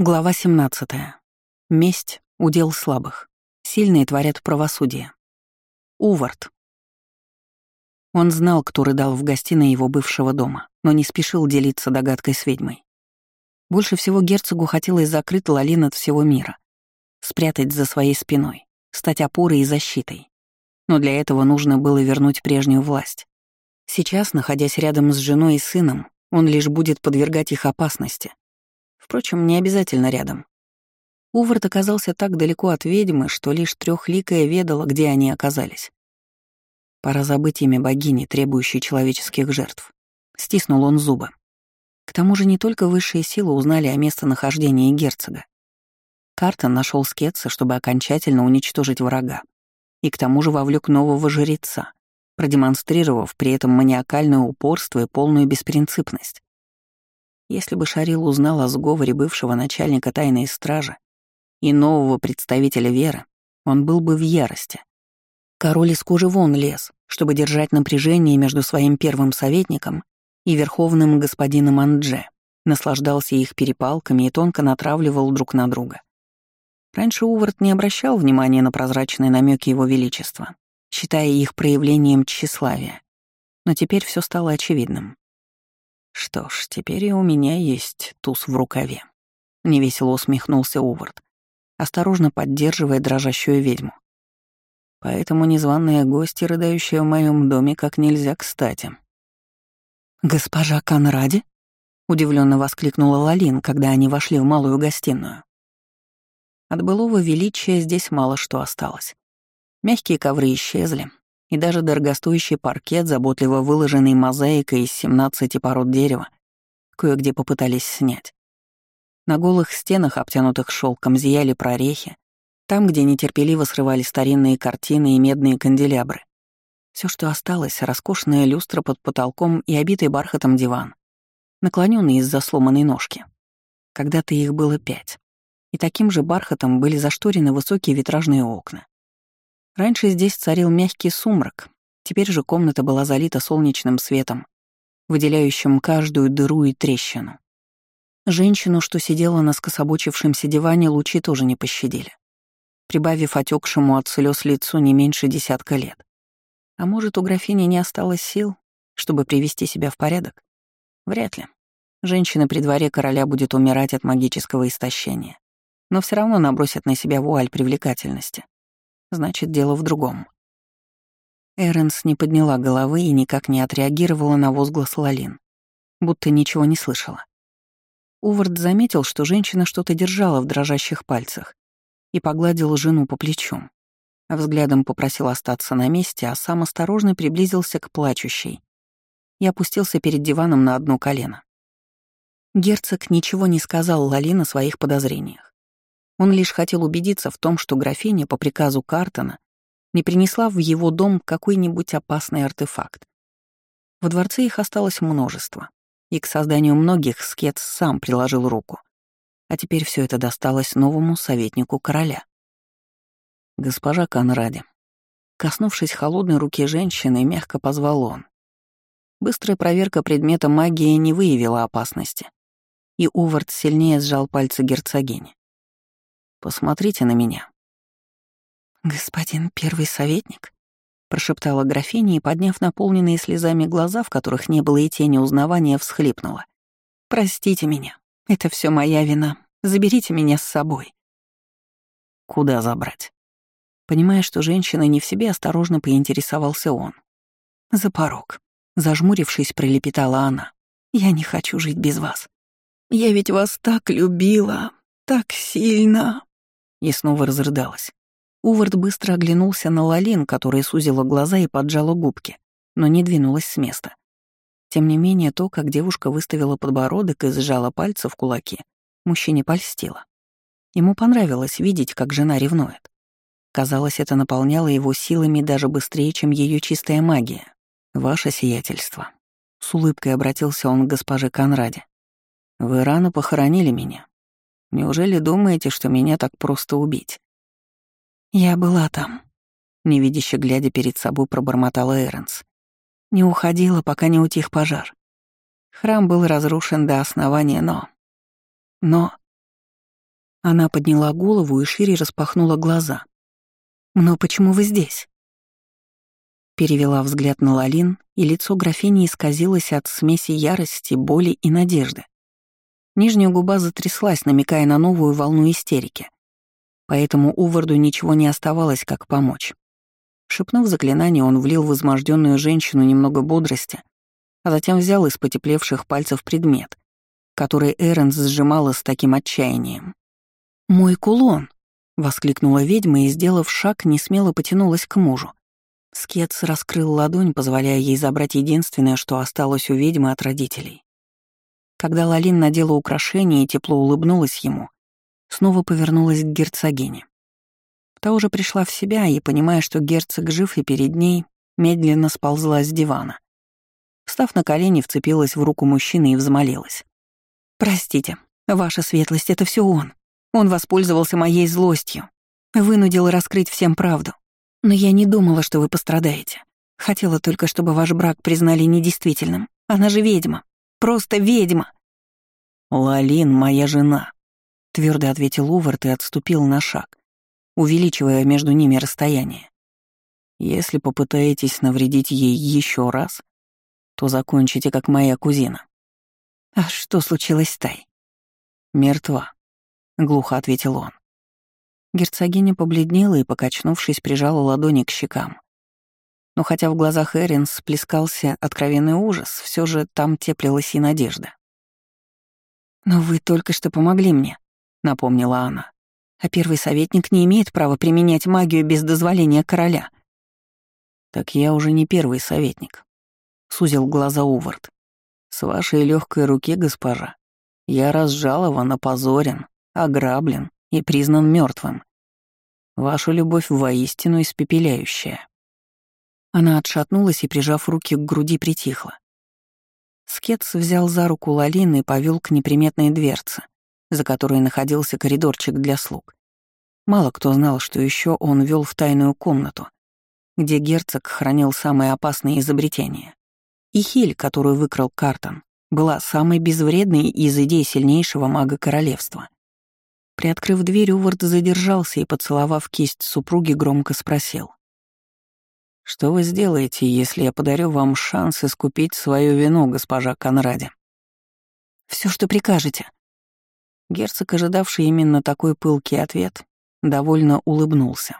Глава 17. Месть — удел слабых. Сильные творят правосудие. Увард. Он знал, кто рыдал в гостиной его бывшего дома, но не спешил делиться догадкой с ведьмой. Больше всего герцогу хотелось закрыть Лалин от всего мира, спрятать за своей спиной, стать опорой и защитой. Но для этого нужно было вернуть прежнюю власть. Сейчас, находясь рядом с женой и сыном, он лишь будет подвергать их опасности, Впрочем, не обязательно рядом. Увард оказался так далеко от ведьмы, что лишь трехликая ведала, где они оказались. Пора забыть имя богини, требующей человеческих жертв. Стиснул он зубы. К тому же не только высшие силы узнали о местонахождении герцога. Картон нашел Скетса, чтобы окончательно уничтожить врага. И к тому же вовлек нового жреца, продемонстрировав при этом маниакальное упорство и полную беспринципность. Если бы Шарил узнал о сговоре бывшего начальника тайной стражи и нового представителя веры, он был бы в ярости. Король из кожи вон лез, чтобы держать напряжение между своим первым советником и верховным господином Андже, наслаждался их перепалками и тонко натравливал друг на друга. Раньше Увард не обращал внимания на прозрачные намеки его величества, считая их проявлением тщеславия. Но теперь все стало очевидным. Что ж, теперь и у меня есть туз в рукаве. Невесело усмехнулся Увард, осторожно поддерживая дрожащую ведьму. Поэтому незваные гости, рыдающие в моем доме, как нельзя кстати. «Госпожа Конради?» — удивленно воскликнула Лалин, когда они вошли в малую гостиную. От былого величия здесь мало что осталось. Мягкие ковры исчезли, и даже дорогостоящий паркет, заботливо выложенный мозаикой из 17 пород дерева, кое-где попытались снять. На голых стенах, обтянутых шелком, зияли прорехи, там, где нетерпеливо срывали старинные картины и медные канделябры. Все, что осталось, роскошная люстра под потолком и обитый бархатом диван, наклоненный из-за сломанной ножки. Когда-то их было пять. И таким же бархатом были зашторены высокие витражные окна. Раньше здесь царил мягкий сумрак, теперь же комната была залита солнечным светом, выделяющим каждую дыру и трещину. Женщину, что сидела на скособочившемся диване, лучи тоже не пощадили, прибавив отекшему от слез лицу не меньше десятка лет. А может, у графини не осталось сил, чтобы привести себя в порядок? Вряд ли. Женщина при дворе короля будет умирать от магического истощения, но все равно набросят на себя вуаль привлекательности. Значит, дело в другом. Эренс не подняла головы и никак не отреагировала на возглас Лалин, будто ничего не слышала. Увард заметил, что женщина что-то держала в дрожащих пальцах и погладил жену по плечу. А взглядом попросил остаться на месте, а сам осторожно приблизился к плачущей и опустился перед диваном на одно колено. Герцог ничего не сказал Лалин о своих подозрениях. Он лишь хотел убедиться в том, что графиня по приказу Картона не принесла в его дом какой-нибудь опасный артефакт. В дворце их осталось множество, и к созданию многих Скетс сам приложил руку. А теперь все это досталось новому советнику короля. Госпожа Конради. Коснувшись холодной руки женщины, мягко позвал он. Быстрая проверка предмета магии не выявила опасности, и Увард сильнее сжал пальцы герцогини. Посмотрите на меня». «Господин первый советник?» — прошептала графиня и, подняв наполненные слезами глаза, в которых не было и тени узнавания, всхлипнула. «Простите меня. Это все моя вина. Заберите меня с собой». «Куда забрать?» Понимая, что женщина не в себе, осторожно поинтересовался он. «За порог», — зажмурившись, пролепетала она. «Я не хочу жить без вас. Я ведь вас так любила, так сильно». И снова разрыдалась. Увард быстро оглянулся на Лалин, которая сузила глаза и поджала губки, но не двинулась с места. Тем не менее, то, как девушка выставила подбородок и сжала пальцы в кулаки, мужчине польстило. Ему понравилось видеть, как жена ревнует. Казалось, это наполняло его силами даже быстрее, чем ее чистая магия. «Ваше сиятельство». С улыбкой обратился он к госпоже Конраде. «Вы рано похоронили меня, Неужели думаете, что меня так просто убить?» «Я была там», — невидяще глядя перед собой пробормотала Эренс. «Не уходила, пока не утих пожар. Храм был разрушен до основания, но... Но...» Она подняла голову и шире распахнула глаза. «Но почему вы здесь?» Перевела взгляд на Лалин, и лицо графини исказилось от смеси ярости, боли и надежды. Нижняя губа затряслась, намекая на новую волну истерики. Поэтому Уварду ничего не оставалось, как помочь. Шепнув заклинание, он влил в изможденную женщину немного бодрости, а затем взял из потеплевших пальцев предмет, который Эренс сжимала с таким отчаянием. «Мой кулон!» — воскликнула ведьма и, сделав шаг, несмело потянулась к мужу. Скетс раскрыл ладонь, позволяя ей забрать единственное, что осталось у ведьмы от родителей. Когда Лалин надела украшение и тепло улыбнулась ему, снова повернулась к герцогине. Та уже пришла в себя и, понимая, что герцог жив и перед ней, медленно сползла с дивана. Встав на колени, вцепилась в руку мужчины и взмолилась. «Простите, ваша светлость, это все он. Он воспользовался моей злостью, вынудил раскрыть всем правду. Но я не думала, что вы пострадаете. Хотела только, чтобы ваш брак признали недействительным. Она же ведьма. Просто ведьма!» «Лалин, моя жена», — твердо ответил Увард и отступил на шаг, увеличивая между ними расстояние. «Если попытаетесь навредить ей еще раз, то закончите, как моя кузина». «А что случилось с Тай?» «Мертва», — глухо ответил он. Герцогиня побледнела и, покачнувшись, прижала ладони к щекам. Но хотя в глазах Эринс плескался откровенный ужас, все же там теплилась и надежда. «Но вы только что помогли мне», — напомнила она. «А первый советник не имеет права применять магию без дозволения короля». «Так я уже не первый советник», — сузил глаза Увард. «С вашей легкой руки, госпожа, я разжалован, опозорен, ограблен и признан мертвым. Ваша любовь воистину испепеляющая». Она отшатнулась и, прижав руки к груди, притихла. Скетс взял за руку Лалин и повел к неприметной дверце, за которой находился коридорчик для слуг. Мало кто знал, что еще он вел в тайную комнату, где герцог хранил самые опасные изобретения. И Хиль, которую выкрал Картон, была самой безвредной из идей сильнейшего мага королевства. Приоткрыв дверь, Увард задержался и, поцеловав кисть супруги, громко спросил. «Что вы сделаете, если я подарю вам шанс искупить свою вину, госпожа Конраде?» Все, что прикажете». Герцог, ожидавший именно такой пылкий ответ, довольно улыбнулся.